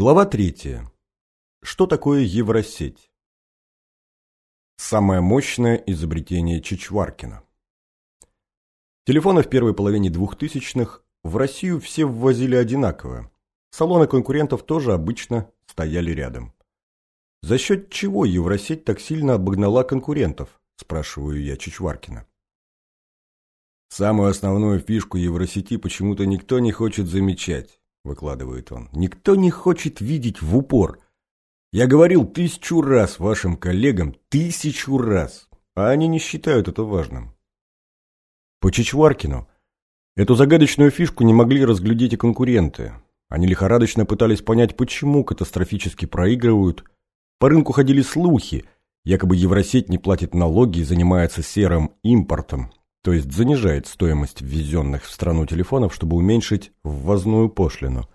Глава третья. Что такое Евросеть? Самое мощное изобретение Чичваркина. Телефоны в первой половине двухтысячных в Россию все ввозили одинаково. Салоны конкурентов тоже обычно стояли рядом. За счет чего Евросеть так сильно обогнала конкурентов, спрашиваю я Чичваркина. Самую основную фишку Евросети почему-то никто не хочет замечать, выкладывает он. Никто не хочет видеть в упор. Я говорил тысячу раз вашим коллегам, тысячу раз, а они не считают это важным. По Чичваркину эту загадочную фишку не могли разглядеть и конкуренты. Они лихорадочно пытались понять, почему катастрофически проигрывают. По рынку ходили слухи, якобы Евросеть не платит налоги и занимается серым импортом, то есть занижает стоимость ввезенных в страну телефонов, чтобы уменьшить ввозную пошлину.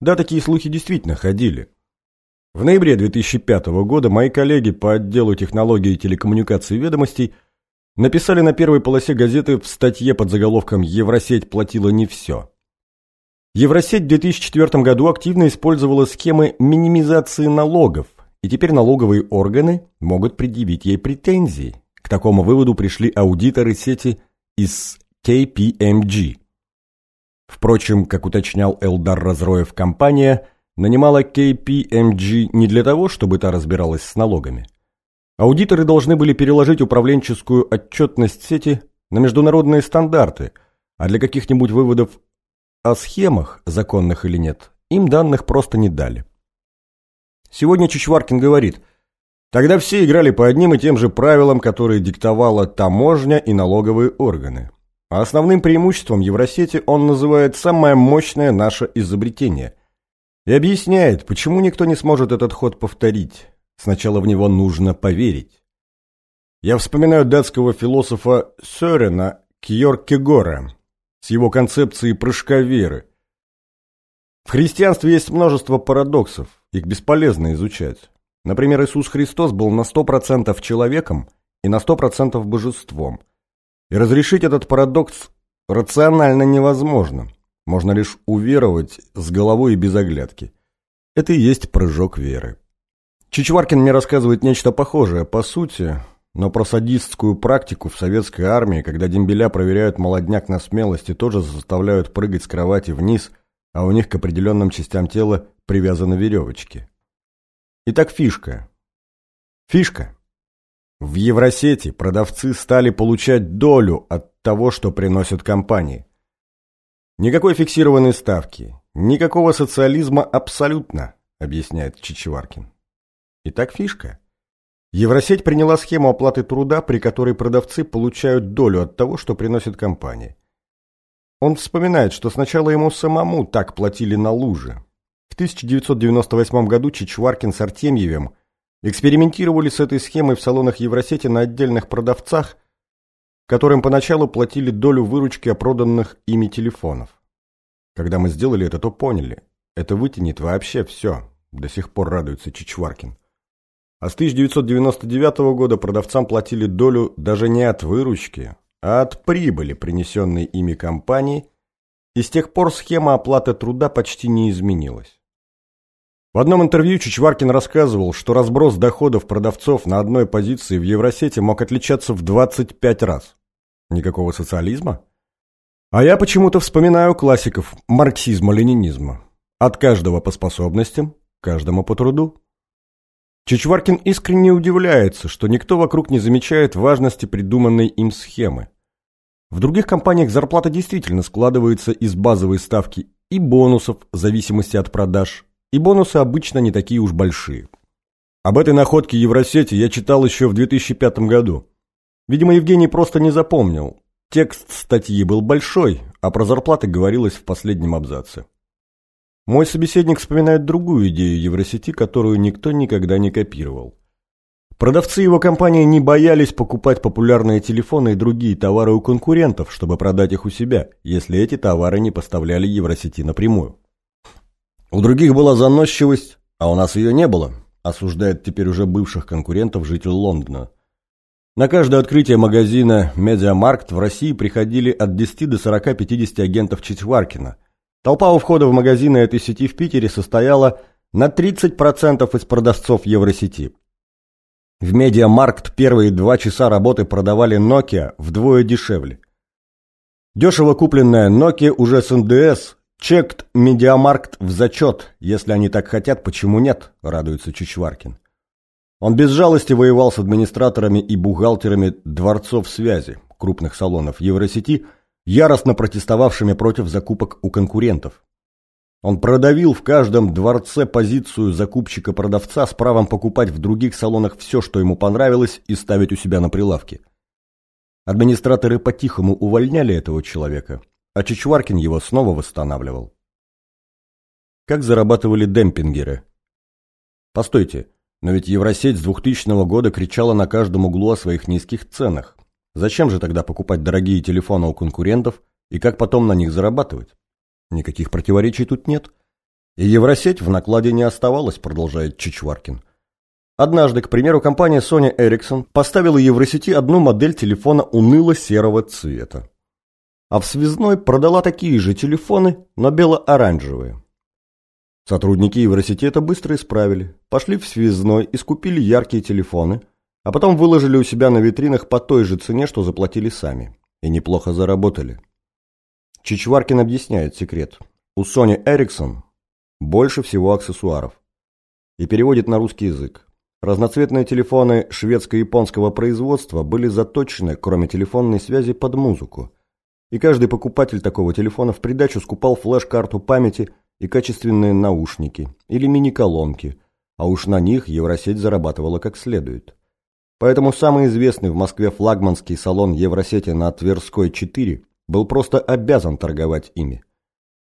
Да, такие слухи действительно ходили. В ноябре 2005 года мои коллеги по отделу технологий и телекоммуникаций ведомостей написали на первой полосе газеты в статье под заголовком «Евросеть платила не все». Евросеть в 2004 году активно использовала схемы минимизации налогов, и теперь налоговые органы могут предъявить ей претензии, к такому выводу пришли аудиторы сети из KPMG. Впрочем, как уточнял Элдар Разроев, компания нанимала KPMG не для того, чтобы та разбиралась с налогами. Аудиторы должны были переложить управленческую отчетность сети на международные стандарты, а для каких-нибудь выводов о схемах, законных или нет, им данных просто не дали. Сегодня Чичваркин говорит – Тогда все играли по одним и тем же правилам, которые диктовала таможня и налоговые органы. А основным преимуществом Евросети он называет самое мощное наше изобретение. И объясняет, почему никто не сможет этот ход повторить. Сначала в него нужно поверить. Я вспоминаю датского философа Сёрена Кьоркегора с его концепцией прыжка веры. В христианстве есть множество парадоксов, их бесполезно изучать. Например, Иисус Христос был на 100% человеком и на 100% божеством. И разрешить этот парадокс рационально невозможно. Можно лишь уверовать с головой и без оглядки. Это и есть прыжок веры. Чичваркин мне рассказывает нечто похожее, по сути, но про садистскую практику в советской армии, когда дембеля проверяют молодняк на смелость и тоже заставляют прыгать с кровати вниз, а у них к определенным частям тела привязаны веревочки. Итак, фишка. Фишка. В Евросети продавцы стали получать долю от того, что приносят компании. Никакой фиксированной ставки, никакого социализма абсолютно, объясняет Чичеваркин. Итак, фишка. Евросеть приняла схему оплаты труда, при которой продавцы получают долю от того, что приносит компания. Он вспоминает, что сначала ему самому так платили на луже, в 1998 году Чичваркин с Артемьевым экспериментировали с этой схемой в салонах Евросети на отдельных продавцах, которым поначалу платили долю выручки о проданных ими телефонов. Когда мы сделали это, то поняли, это вытянет вообще все, до сих пор радуется Чичваркин. А с 1999 года продавцам платили долю даже не от выручки, а от прибыли, принесенной ими компании, и с тех пор схема оплаты труда почти не изменилась. В одном интервью Чичваркин рассказывал, что разброс доходов продавцов на одной позиции в Евросете мог отличаться в 25 раз. Никакого социализма? А я почему-то вспоминаю классиков марксизма-ленинизма. От каждого по способностям, каждому по труду. Чичваркин искренне удивляется, что никто вокруг не замечает важности придуманной им схемы. В других компаниях зарплата действительно складывается из базовой ставки и бонусов в зависимости от продаж, и бонусы обычно не такие уж большие. Об этой находке Евросети я читал еще в 2005 году. Видимо, Евгений просто не запомнил. Текст статьи был большой, а про зарплаты говорилось в последнем абзаце. Мой собеседник вспоминает другую идею Евросети, которую никто никогда не копировал. Продавцы его компании не боялись покупать популярные телефоны и другие товары у конкурентов, чтобы продать их у себя, если эти товары не поставляли Евросети напрямую. У других была заносчивость, а у нас ее не было, осуждает теперь уже бывших конкурентов житель Лондона. На каждое открытие магазина «Медиамаркт» в России приходили от 10 до 40-50 агентов Чичваркина. Толпа у входа в магазины этой сети в Питере состояла на 30% из продавцов Евросети. В Медиамаркт первые два часа работы продавали Nokia вдвое дешевле. Дешево купленная Nokia уже с НДС чек от Медиамаркт в зачет. Если они так хотят, почему нет, радуется Чичваркин. Он без жалости воевал с администраторами и бухгалтерами дворцов связи, крупных салонов Евросети, яростно протестовавшими против закупок у конкурентов. Он продавил в каждом дворце позицию закупщика-продавца с правом покупать в других салонах все, что ему понравилось, и ставить у себя на прилавке. Администраторы по-тихому увольняли этого человека, а Чичваркин его снова восстанавливал. Как зарабатывали демпингеры? Постойте, но ведь Евросеть с 2000 года кричала на каждом углу о своих низких ценах. Зачем же тогда покупать дорогие телефоны у конкурентов и как потом на них зарабатывать? Никаких противоречий тут нет. И Евросеть в накладе не оставалась, продолжает Чичваркин. Однажды, к примеру, компания Sony Ericsson поставила Евросети одну модель телефона уныло-серого цвета. А в связной продала такие же телефоны, но бело-оранжевые. Сотрудники это быстро исправили. Пошли в связной и скупили яркие телефоны, а потом выложили у себя на витринах по той же цене, что заплатили сами. И неплохо заработали. Чичваркин объясняет секрет. У Sony Ericsson больше всего аксессуаров. И переводит на русский язык. Разноцветные телефоны шведско-японского производства были заточены, кроме телефонной связи, под музыку. И каждый покупатель такого телефона в придачу скупал флеш-карту памяти и качественные наушники или мини-колонки, а уж на них Евросеть зарабатывала как следует. Поэтому самый известный в Москве флагманский салон Евросети на Тверской 4 был просто обязан торговать ими.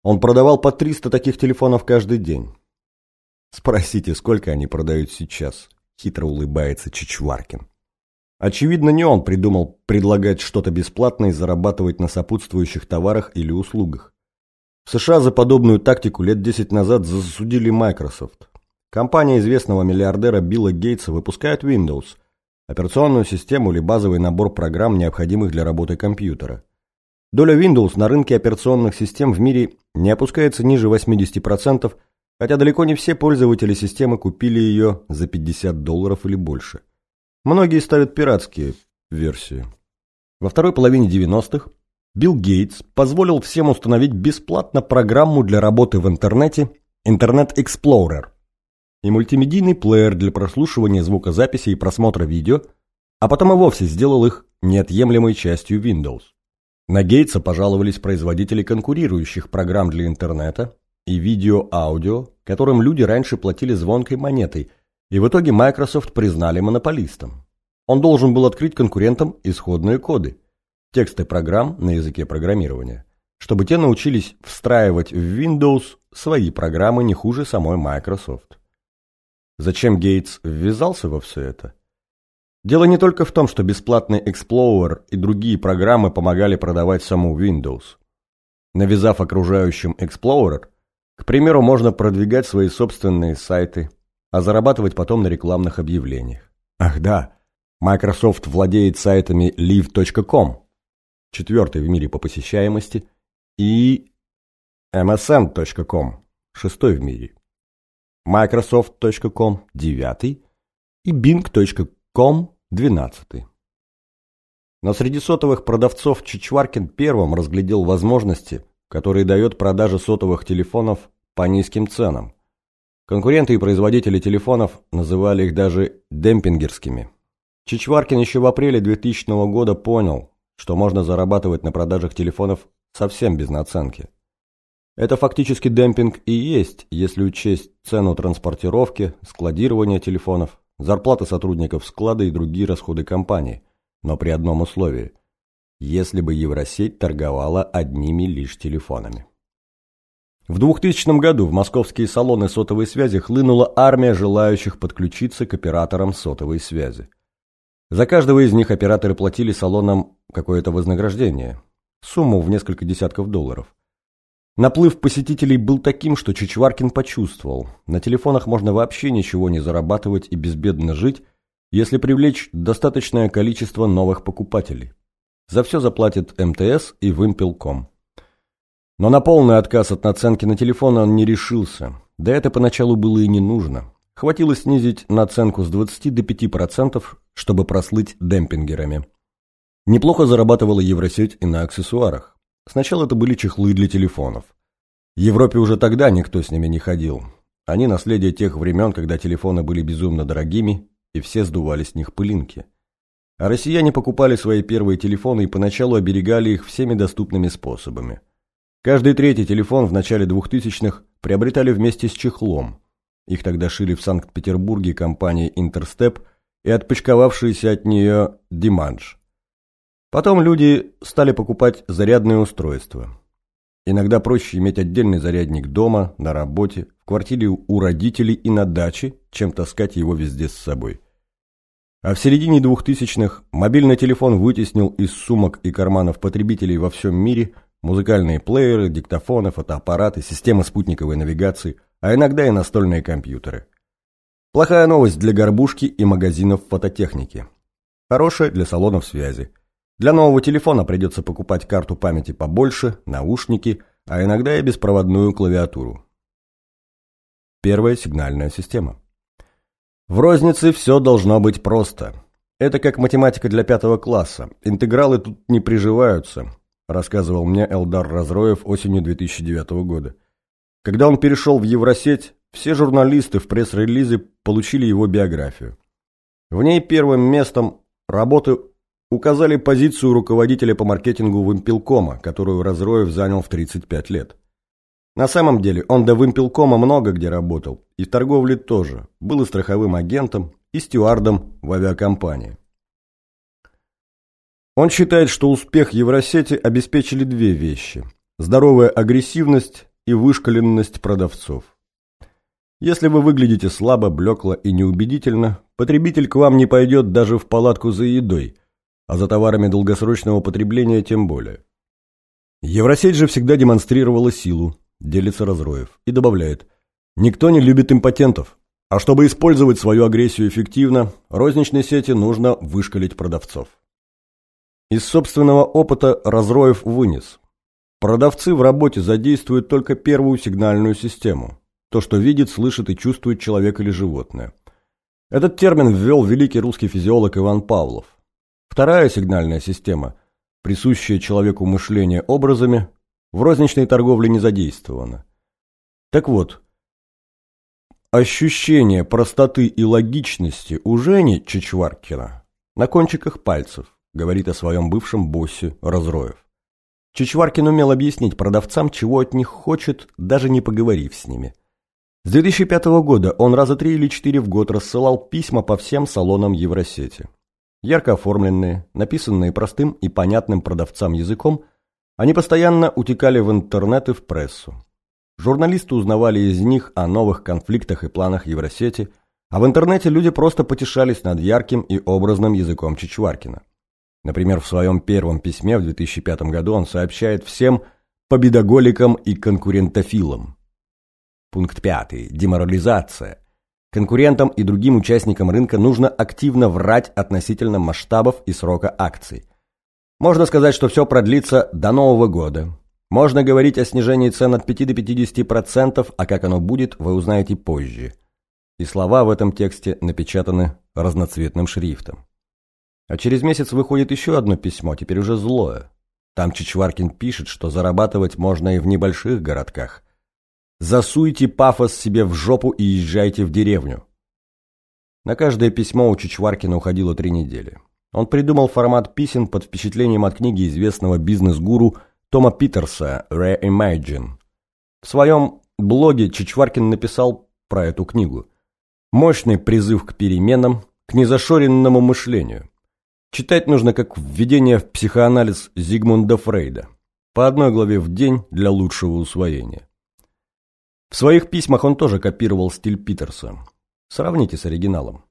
Он продавал по 300 таких телефонов каждый день. Спросите, сколько они продают сейчас? Хитро улыбается Чичваркин. Очевидно, не он придумал предлагать что-то бесплатно и зарабатывать на сопутствующих товарах или услугах. В США за подобную тактику лет 10 назад засудили Microsoft. Компания известного миллиардера Билла Гейтса выпускает Windows, операционную систему или базовый набор программ, необходимых для работы компьютера. Доля Windows на рынке операционных систем в мире не опускается ниже 80%, хотя далеко не все пользователи системы купили ее за 50 долларов или больше. Многие ставят пиратские версии. Во второй половине 90-х Билл Гейтс позволил всем установить бесплатно программу для работы в интернете Internet Explorer и мультимедийный плеер для прослушивания звукозаписи и просмотра видео, а потом и вовсе сделал их неотъемлемой частью Windows. На Гейтса пожаловались производители конкурирующих программ для интернета и видео-аудио, которым люди раньше платили звонкой монетой, и в итоге Microsoft признали монополистом. Он должен был открыть конкурентам исходные коды, тексты программ на языке программирования, чтобы те научились встраивать в Windows свои программы не хуже самой Microsoft. Зачем Гейтс ввязался во все это? Дело не только в том, что бесплатный Explorer и другие программы помогали продавать саму Windows. Навязав окружающим Explorer, к примеру, можно продвигать свои собственные сайты, а зарабатывать потом на рекламных объявлениях. Ах да, Microsoft владеет сайтами live.com, четвертый в мире по посещаемости, и msn.com, шестой в мире, microsoft.com, девятый, и bing.com, 12. Но среди сотовых продавцов Чичваркин первым разглядел возможности, которые дает продажа сотовых телефонов по низким ценам. Конкуренты и производители телефонов называли их даже демпингерскими. Чичваркин еще в апреле 2000 года понял, что можно зарабатывать на продажах телефонов совсем без наценки. Это фактически демпинг и есть, если учесть цену транспортировки, складирования телефонов, зарплаты сотрудников склада и другие расходы компании, но при одном условии – если бы Евросеть торговала одними лишь телефонами. В 2000 году в московские салоны сотовой связи хлынула армия желающих подключиться к операторам сотовой связи. За каждого из них операторы платили салонам какое-то вознаграждение, сумму в несколько десятков долларов. Наплыв посетителей был таким, что Чичваркин почувствовал, на телефонах можно вообще ничего не зарабатывать и безбедно жить, если привлечь достаточное количество новых покупателей. За все заплатит МТС и Вымпелком. Но на полный отказ от наценки на телефон он не решился, да это поначалу было и не нужно. Хватило снизить наценку с 20 до 5%, чтобы прослыть демпингерами. Неплохо зарабатывала Евросеть и на аксессуарах. Сначала это были чехлы для телефонов. В Европе уже тогда никто с ними не ходил. Они наследие тех времен, когда телефоны были безумно дорогими, и все сдували с них пылинки. А россияне покупали свои первые телефоны и поначалу оберегали их всеми доступными способами. Каждый третий телефон в начале 2000-х приобретали вместе с чехлом. Их тогда шили в Санкт-Петербурге компанией «Интерстеп» и отпочковавшиеся от нее «Диманш». Потом люди стали покупать зарядные устройства. Иногда проще иметь отдельный зарядник дома, на работе, в квартире у родителей и на даче, чем таскать его везде с собой. А в середине 2000-х мобильный телефон вытеснил из сумок и карманов потребителей во всем мире музыкальные плееры, диктофоны, фотоаппараты, системы спутниковой навигации, а иногда и настольные компьютеры. Плохая новость для горбушки и магазинов фототехники. Хорошая для салонов связи. Для нового телефона придется покупать карту памяти побольше, наушники, а иногда и беспроводную клавиатуру. Первая сигнальная система. В рознице все должно быть просто. Это как математика для пятого класса. Интегралы тут не приживаются, рассказывал мне Элдар Разроев осенью 2009 года. Когда он перешел в Евросеть, все журналисты в пресс-релизе получили его биографию. В ней первым местом работы указали позицию руководителя по маркетингу Вымпелкома, которую Разроев занял в 35 лет. На самом деле он до Вымпелкома много где работал, и в торговле тоже, был и страховым агентом, и стюардом в авиакомпании. Он считает, что успех Евросети обеспечили две вещи – здоровая агрессивность и вышкаленность продавцов. Если вы выглядите слабо, блекло и неубедительно, потребитель к вам не пойдет даже в палатку за едой – а за товарами долгосрочного потребления тем более. Евросеть же всегда демонстрировала силу, делится Разроев, и добавляет, никто не любит импотентов, а чтобы использовать свою агрессию эффективно, розничной сети нужно вышкалить продавцов. Из собственного опыта Разроев вынес. Продавцы в работе задействуют только первую сигнальную систему, то, что видит, слышит и чувствует человек или животное. Этот термин ввел великий русский физиолог Иван Павлов. Вторая сигнальная система, присущая человеку мышление образами, в розничной торговле не задействована. Так вот, ощущение простоты и логичности у Жени Чичваркина на кончиках пальцев, говорит о своем бывшем боссе Разроев. Чичваркин умел объяснить продавцам, чего от них хочет, даже не поговорив с ними. С 2005 года он раза три или четыре в год рассылал письма по всем салонам Евросети. Ярко оформленные, написанные простым и понятным продавцам языком, они постоянно утекали в интернет и в прессу. Журналисты узнавали из них о новых конфликтах и планах Евросети, а в интернете люди просто потешались над ярким и образным языком Чичваркина. Например, в своем первом письме в 2005 году он сообщает всем победоголикам и конкурентофилам. Пункт пятый. Деморализация. Конкурентам и другим участникам рынка нужно активно врать относительно масштабов и срока акций. Можно сказать, что все продлится до Нового года. Можно говорить о снижении цен от 5 до 50%, а как оно будет, вы узнаете позже. И слова в этом тексте напечатаны разноцветным шрифтом. А через месяц выходит еще одно письмо, теперь уже злое. Там Чичваркин пишет, что зарабатывать можно и в небольших городках. Засуйте пафос себе в жопу и езжайте в деревню. На каждое письмо у Чичваркина уходило три недели. Он придумал формат писем под впечатлением от книги известного бизнес-гуру Тома Питерса «Reimagine». В своем блоге Чичваркин написал про эту книгу. Мощный призыв к переменам, к незашоренному мышлению. Читать нужно как введение в психоанализ Зигмунда Фрейда. По одной главе в день для лучшего усвоения. В своих письмах он тоже копировал стиль Питерса. Сравните с оригиналом.